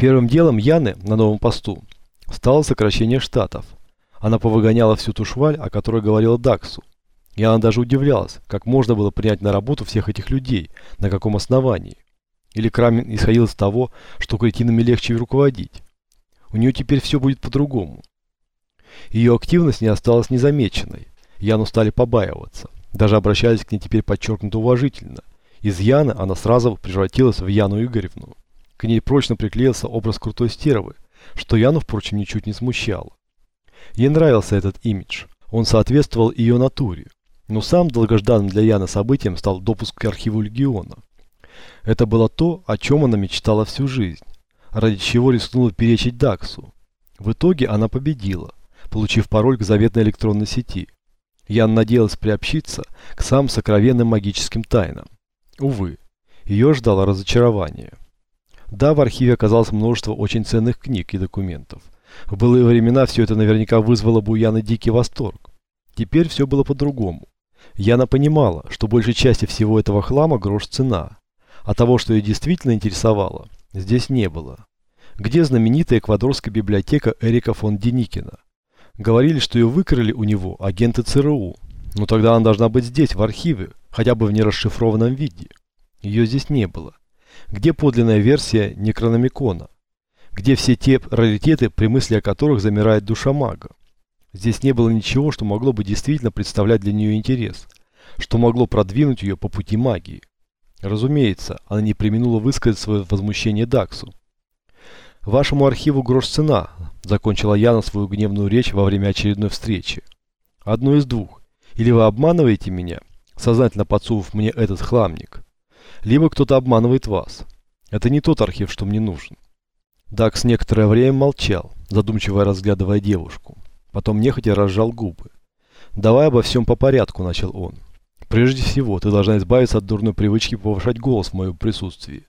Первым делом Яны на новом посту стало сокращение штатов. Она повыгоняла всю ту шваль, о которой говорила Даксу. Яна даже удивлялась, как можно было принять на работу всех этих людей, на каком основании. Или Крамин исходил из того, что кретинами легче руководить. У нее теперь все будет по-другому. Ее активность не осталась незамеченной. Яну стали побаиваться. Даже обращались к ней теперь подчеркнуто уважительно. Из Яны она сразу превратилась в Яну Игоревну. К ней прочно приклеился образ крутой стервы, что Яну, впрочем, ничуть не смущало. Ей нравился этот имидж. Он соответствовал ее натуре. Но сам долгожданным для Яны событием стал допуск к архиву Легиона. Это было то, о чем она мечтала всю жизнь, ради чего рискнула перечить Даксу. В итоге она победила, получив пароль к заветной электронной сети. Ян надеялась приобщиться к самым сокровенным магическим тайнам. Увы, ее ждало разочарование. Да, в архиве оказалось множество очень ценных книг и документов. В былые времена все это наверняка вызвало бы у Яны дикий восторг. Теперь все было по-другому. Яна понимала, что большей части всего этого хлама грош цена. А того, что ее действительно интересовало, здесь не было. Где знаменитая эквадорская библиотека Эрика фон Деникина? Говорили, что ее выкрали у него агенты ЦРУ. Но тогда она должна быть здесь, в архиве, хотя бы в нерасшифрованном виде. Ее здесь не было. Где подлинная версия Некрономикона? Где все те раритеты, при мысли о которых замирает душа мага? Здесь не было ничего, что могло бы действительно представлять для нее интерес, что могло продвинуть ее по пути магии. Разумеется, она не применула высказать свое возмущение Даксу. «Вашему архиву грош цена», – закончила Яна свою гневную речь во время очередной встречи. «Одно из двух. Или вы обманываете меня, сознательно подсунув мне этот хламник, либо кто-то обманывает вас. Это не тот архив, что мне нужен». Дакс некоторое время молчал, задумчиво разглядывая девушку. Потом нехотя разжал губы. «Давай обо всем по порядку», – начал он. «Прежде всего, ты должна избавиться от дурной привычки повышать голос в моем присутствии.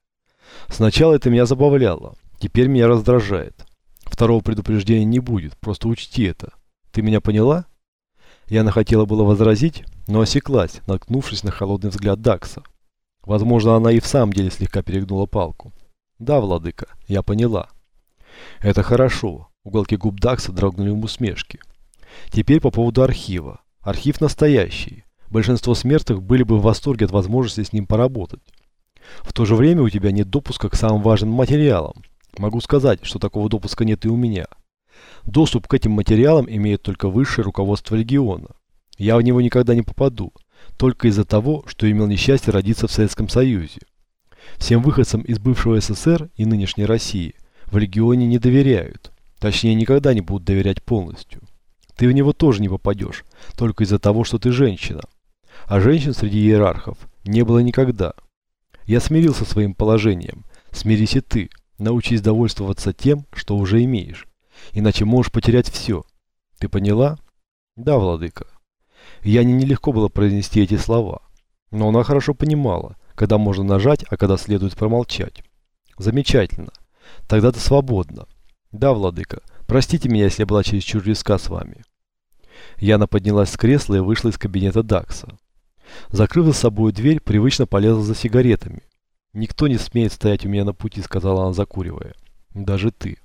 Сначала это меня забавляло, теперь меня раздражает. Второго предупреждения не будет, просто учти это. Ты меня поняла?» Яна хотела было возразить, но осеклась, наткнувшись на холодный взгляд Дакса. Возможно, она и в самом деле слегка перегнула палку. «Да, владыка, я поняла». «Это хорошо. Уголки губ Дакса дрогнули в усмешке. Теперь по поводу архива. Архив настоящий. Большинство смертных были бы в восторге от возможности с ним поработать. В то же время у тебя нет допуска к самым важным материалам. Могу сказать, что такого допуска нет и у меня. Доступ к этим материалам имеет только высшее руководство региона. Я в него никогда не попаду, только из-за того, что имел несчастье родиться в Советском Союзе. Всем выходцам из бывшего СССР и нынешней России в регионе не доверяют. Точнее, никогда не будут доверять полностью. Ты в него тоже не попадешь, только из-за того, что ты женщина. А женщин среди иерархов не было никогда. Я смирился со своим положением. Смирись и ты. Научись довольствоваться тем, что уже имеешь. Иначе можешь потерять все. Ты поняла? Да, владыка. Яне нелегко было произнести эти слова. Но она хорошо понимала, когда можно нажать, а когда следует промолчать. Замечательно. Тогда ты свободна. Да, владыка, простите меня, если я была чересчур резка с вами. Яна поднялась с кресла и вышла из кабинета Дакса. Закрыв за собой дверь, привычно полезла за сигаретами. «Никто не смеет стоять у меня на пути», — сказала она, закуривая. «Даже ты».